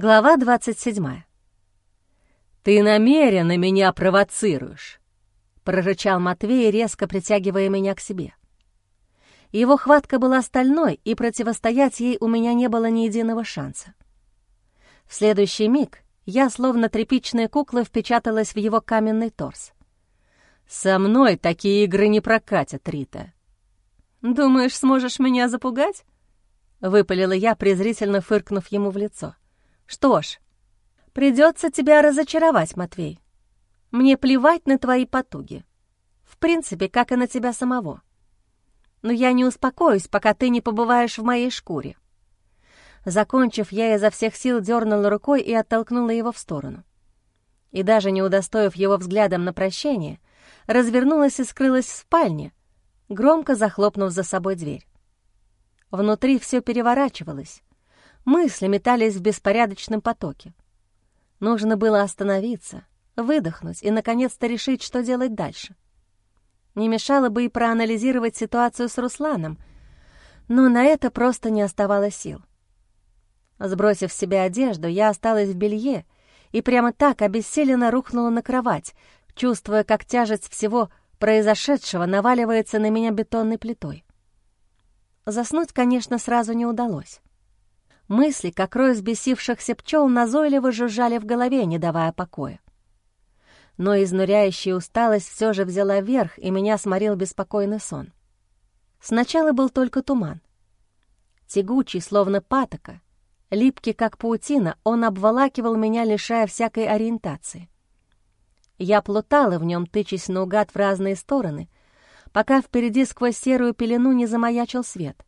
Глава 27. «Ты намеренно меня провоцируешь», — прорычал Матвей, резко притягивая меня к себе. Его хватка была стальной, и противостоять ей у меня не было ни единого шанса. В следующий миг я, словно тряпичная кукла, впечаталась в его каменный торс. «Со мной такие игры не прокатят, Рита». «Думаешь, сможешь меня запугать?» — выпалила я, презрительно фыркнув ему в лицо. — что ж, придется тебя разочаровать, Матвей. Мне плевать на твои потуги. В принципе, как и на тебя самого. Но я не успокоюсь, пока ты не побываешь в моей шкуре. Закончив, я изо всех сил дернула рукой и оттолкнула его в сторону. И даже не удостоив его взглядом на прощение, развернулась и скрылась в спальне, громко захлопнув за собой дверь. Внутри все переворачивалось, Мысли метались в беспорядочном потоке. Нужно было остановиться, выдохнуть и, наконец-то, решить, что делать дальше. Не мешало бы и проанализировать ситуацию с Русланом, но на это просто не оставалось сил. Сбросив с себя одежду, я осталась в белье и прямо так обессиленно рухнула на кровать, чувствуя, как тяжесть всего произошедшего наваливается на меня бетонной плитой. Заснуть, конечно, сразу не удалось. Мысли, как рой взбесившихся пчел, назойливо жужжали в голове, не давая покоя. Но изнуряющая усталость все же взяла верх, и меня сморил беспокойный сон. Сначала был только туман. Тягучий, словно патока, липкий, как паутина, он обволакивал меня, лишая всякой ориентации. Я плутала в нем, тычась наугад в разные стороны, пока впереди сквозь серую пелену не замаячил свет.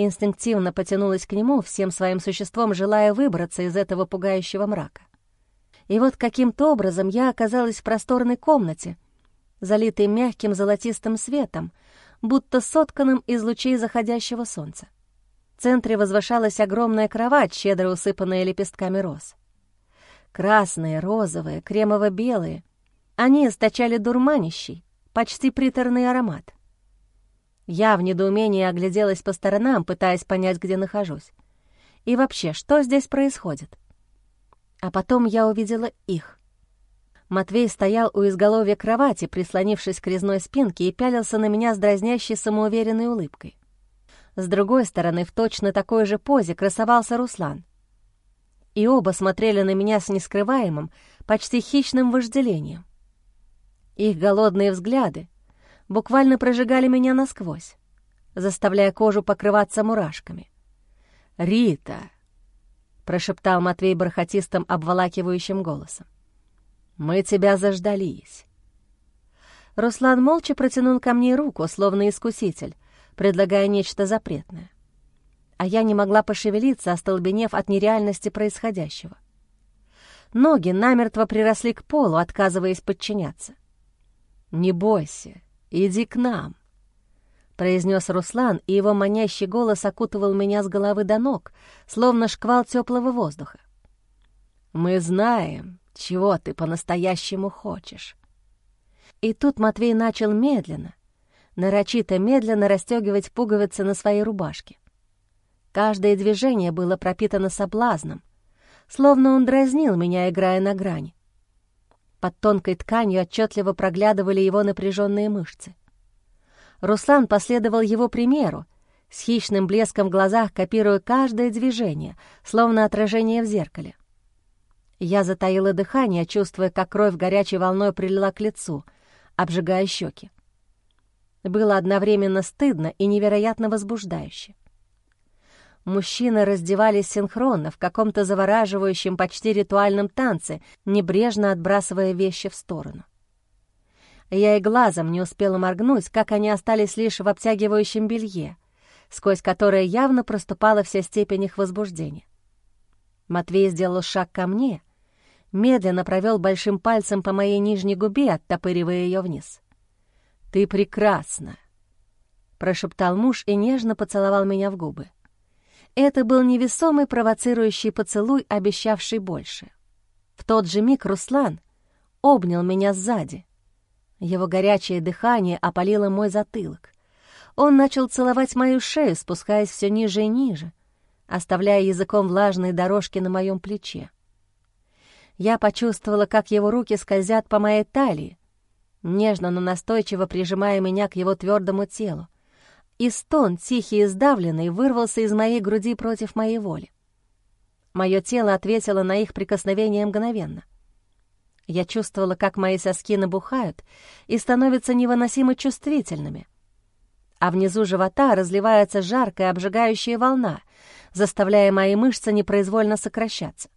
Инстинктивно потянулась к нему, всем своим существом желая выбраться из этого пугающего мрака. И вот каким-то образом я оказалась в просторной комнате, залитой мягким золотистым светом, будто сотканным из лучей заходящего солнца. В центре возвышалась огромная кровать, щедро усыпанная лепестками роз. Красные, розовые, кремово-белые. Они источали дурманящий, почти приторный аромат. Я в недоумении огляделась по сторонам, пытаясь понять, где нахожусь. И вообще, что здесь происходит? А потом я увидела их. Матвей стоял у изголовья кровати, прислонившись к резной спинке, и пялился на меня с дразнящей самоуверенной улыбкой. С другой стороны, в точно такой же позе красовался Руслан. И оба смотрели на меня с нескрываемым, почти хищным вожделением. Их голодные взгляды, буквально прожигали меня насквозь, заставляя кожу покрываться мурашками. «Рита!» — прошептал Матвей бархатистым, обволакивающим голосом. «Мы тебя заждались». Руслан молча протянул ко мне руку, словно искуситель, предлагая нечто запретное. А я не могла пошевелиться, остолбенев от нереальности происходящего. Ноги намертво приросли к полу, отказываясь подчиняться. «Не бойся, «Иди к нам», — произнес Руслан, и его манящий голос окутывал меня с головы до ног, словно шквал теплого воздуха. «Мы знаем, чего ты по-настоящему хочешь». И тут Матвей начал медленно, нарочито медленно расстегивать пуговицы на своей рубашке. Каждое движение было пропитано соблазном, словно он дразнил меня, играя на грани. Под тонкой тканью отчетливо проглядывали его напряженные мышцы. Руслан последовал его примеру, с хищным блеском в глазах копируя каждое движение, словно отражение в зеркале. Я затаила дыхание, чувствуя, как кровь горячей волной прилила к лицу, обжигая щеки. Было одновременно стыдно и невероятно возбуждающе. Мужчины раздевались синхронно в каком-то завораживающем, почти ритуальном танце, небрежно отбрасывая вещи в сторону. Я и глазом не успела моргнуть, как они остались лишь в обтягивающем белье, сквозь которое явно проступала вся степень их возбуждения. Матвей сделал шаг ко мне, медленно провел большим пальцем по моей нижней губе, оттопыривая ее вниз. «Ты прекрасна!» — прошептал муж и нежно поцеловал меня в губы. Это был невесомый провоцирующий поцелуй, обещавший больше. В тот же миг Руслан обнял меня сзади. Его горячее дыхание опалило мой затылок. Он начал целовать мою шею, спускаясь все ниже и ниже, оставляя языком влажные дорожки на моем плече. Я почувствовала, как его руки скользят по моей талии, нежно, но настойчиво прижимая меня к его твердому телу. И стон, тихий и сдавленный, вырвался из моей груди против моей воли. Мое тело ответило на их прикосновение мгновенно. Я чувствовала, как мои соски набухают и становятся невыносимо чувствительными. А внизу живота разливается жаркая обжигающая волна, заставляя мои мышцы непроизвольно сокращаться.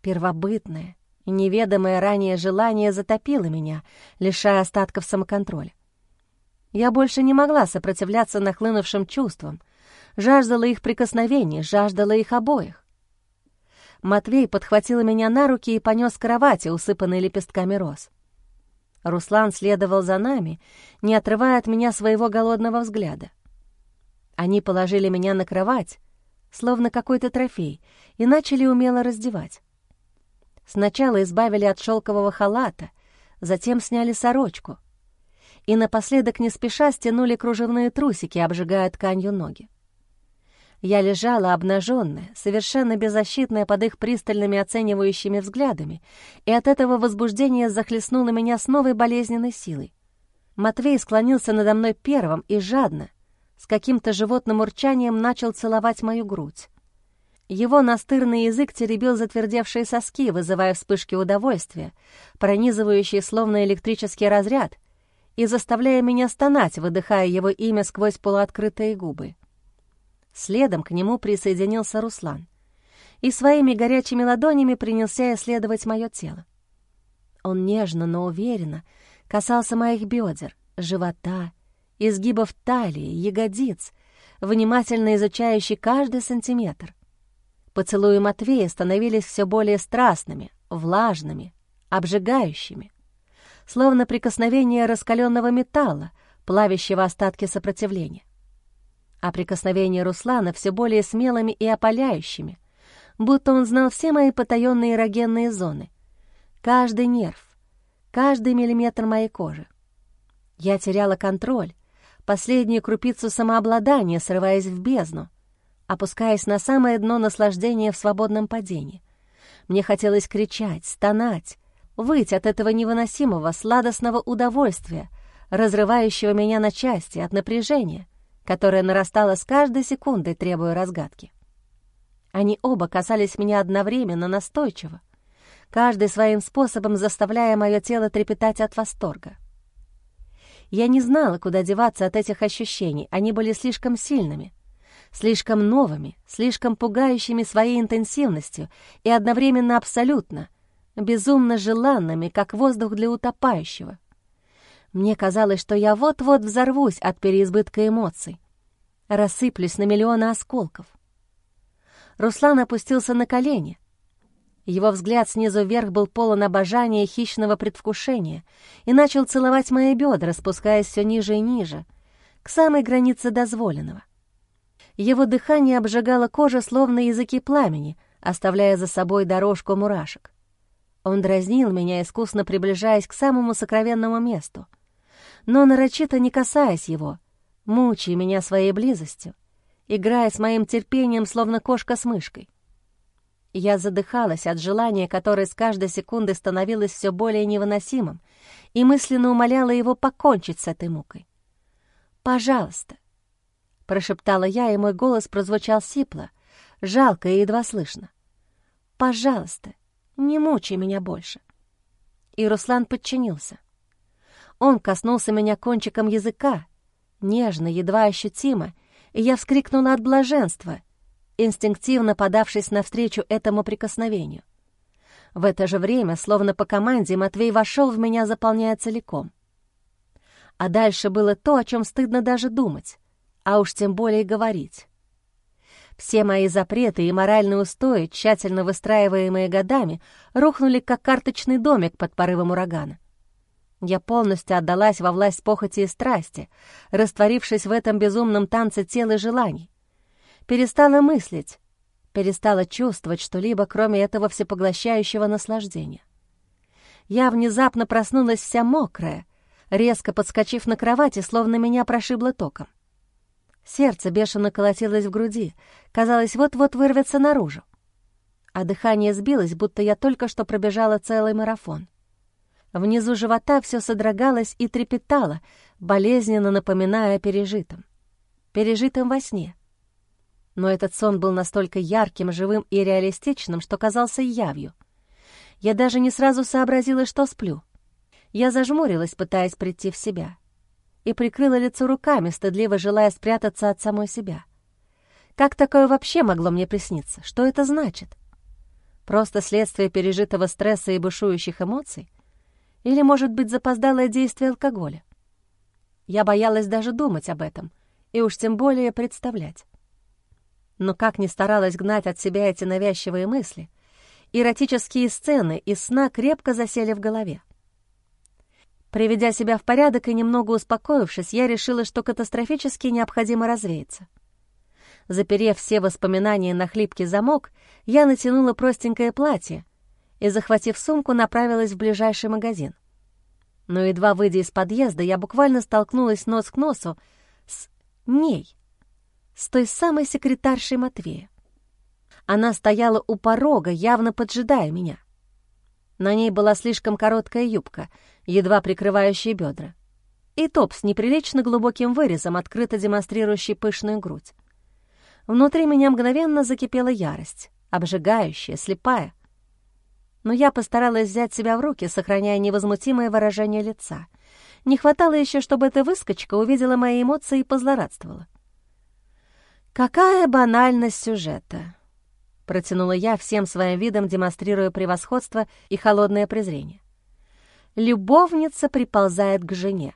Первобытное неведомое ранее желание затопило меня, лишая остатков самоконтроля. Я больше не могла сопротивляться нахлынувшим чувствам, жаждала их прикосновений, жаждала их обоих. Матвей подхватил меня на руки и понес к кровати, усыпанной лепестками роз. Руслан следовал за нами, не отрывая от меня своего голодного взгляда. Они положили меня на кровать, словно какой-то трофей, и начали умело раздевать. Сначала избавили от шелкового халата, затем сняли сорочку. И напоследок не спеша стянули кружевные трусики, обжигая тканью ноги. Я лежала обнаженная, совершенно беззащитная под их пристальными оценивающими взглядами, и от этого возбуждение захлестнуло меня с новой болезненной силой. Матвей склонился надо мной первым и жадно, с каким-то животным урчанием начал целовать мою грудь. Его настырный язык теребил затвердевшие соски, вызывая вспышки удовольствия, пронизывающие словно электрический разряд, и заставляя меня стонать, выдыхая его имя сквозь полуоткрытые губы. Следом к нему присоединился Руслан и своими горячими ладонями принялся исследовать мое тело. Он нежно, но уверенно касался моих бедер, живота, изгибов талии, ягодиц, внимательно изучающий каждый сантиметр. Поцелуи Матвея становились все более страстными, влажными, обжигающими, словно прикосновение раскаленного металла, плавящего остатки сопротивления а прикосновения Руслана все более смелыми и опаляющими, будто он знал все мои потаенные эрогенные зоны, каждый нерв, каждый миллиметр моей кожи. Я теряла контроль, последнюю крупицу самообладания, срываясь в бездну, опускаясь на самое дно наслаждения в свободном падении. Мне хотелось кричать, стонать, выть от этого невыносимого сладостного удовольствия, разрывающего меня на части от напряжения — которая нарастала с каждой секундой, требуя разгадки. Они оба касались меня одновременно, настойчиво, каждый своим способом заставляя мое тело трепетать от восторга. Я не знала, куда деваться от этих ощущений, они были слишком сильными, слишком новыми, слишком пугающими своей интенсивностью и одновременно абсолютно, безумно желанными, как воздух для утопающего. Мне казалось, что я вот-вот взорвусь от переизбытка эмоций, рассыплюсь на миллионы осколков. Руслан опустился на колени. Его взгляд снизу вверх был полон обожания и хищного предвкушения и начал целовать мои бедра, спускаясь все ниже и ниже, к самой границе дозволенного. Его дыхание обжигало кожу, словно языки пламени, оставляя за собой дорожку мурашек. Он дразнил меня, искусно приближаясь к самому сокровенному месту — но нарочито не касаясь его, мучая меня своей близостью, играя с моим терпением, словно кошка с мышкой. Я задыхалась от желания, которое с каждой секундой становилось все более невыносимым, и мысленно умоляла его покончить с этой мукой. «Пожалуйста», — прошептала я, и мой голос прозвучал сипло, жалко и едва слышно. «Пожалуйста, не мучай меня больше». И Руслан подчинился. Он коснулся меня кончиком языка, нежно, едва ощутимо, и я вскрикнула от блаженства, инстинктивно подавшись навстречу этому прикосновению. В это же время, словно по команде, Матвей вошел в меня, заполняя целиком. А дальше было то, о чем стыдно даже думать, а уж тем более говорить. Все мои запреты и моральные устои, тщательно выстраиваемые годами, рухнули, как карточный домик под порывом урагана. Я полностью отдалась во власть похоти и страсти, растворившись в этом безумном танце тел и желаний. Перестала мыслить, перестала чувствовать что-либо, кроме этого всепоглощающего наслаждения. Я внезапно проснулась вся мокрая, резко подскочив на кровати, словно меня прошибло током. Сердце бешено колотилось в груди, казалось, вот-вот вырвется наружу. А дыхание сбилось, будто я только что пробежала целый марафон. Внизу живота все содрогалось и трепетало, болезненно напоминая о пережитом. Пережитом во сне. Но этот сон был настолько ярким, живым и реалистичным, что казался явью. Я даже не сразу сообразила, что сплю. Я зажмурилась, пытаясь прийти в себя и прикрыла лицо руками, стыдливо желая спрятаться от самой себя. Как такое вообще могло мне присниться? Что это значит? Просто следствие пережитого стресса и бушующих эмоций? Или, может быть, запоздалое действие алкоголя? Я боялась даже думать об этом, и уж тем более представлять. Но как ни старалась гнать от себя эти навязчивые мысли, эротические сцены из сна крепко засели в голове. Приведя себя в порядок и немного успокоившись, я решила, что катастрофически необходимо развеяться. Заперев все воспоминания на хлипкий замок, я натянула простенькое платье и, захватив сумку, направилась в ближайший магазин. Но едва выйдя из подъезда, я буквально столкнулась нос к носу с ней, с той самой секретаршей Матвея. Она стояла у порога, явно поджидая меня. На ней была слишком короткая юбка, едва прикрывающая бедра, и топ с неприлично глубоким вырезом, открыто демонстрирующий пышную грудь. Внутри меня мгновенно закипела ярость, обжигающая, слепая. Но я постаралась взять себя в руки, сохраняя невозмутимое выражение лица. Не хватало еще, чтобы эта выскочка увидела мои эмоции и позлорадствовала. Какая банальность сюжета! — протянула я всем своим видом, демонстрируя превосходство и холодное презрение. «Любовница приползает к жене.